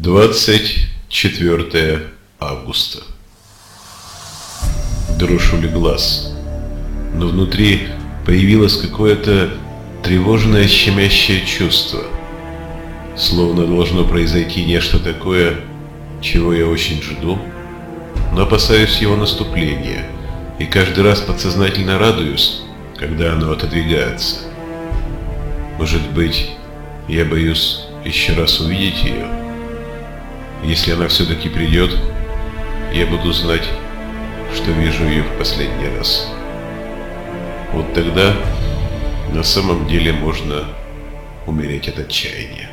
24 августа. Дрожь улеглась, но внутри появилось какое-то тревожное щемящее чувство. Словно должно произойти нечто такое, чего я очень жду, но опасаюсь его наступления, и каждый раз подсознательно радуюсь, когда оно отодвигается. Может быть, я боюсь еще раз увидеть ее? Если она все-таки придет, я буду знать, что вижу ее в последний раз. Вот тогда на самом деле можно умереть от отчаяния.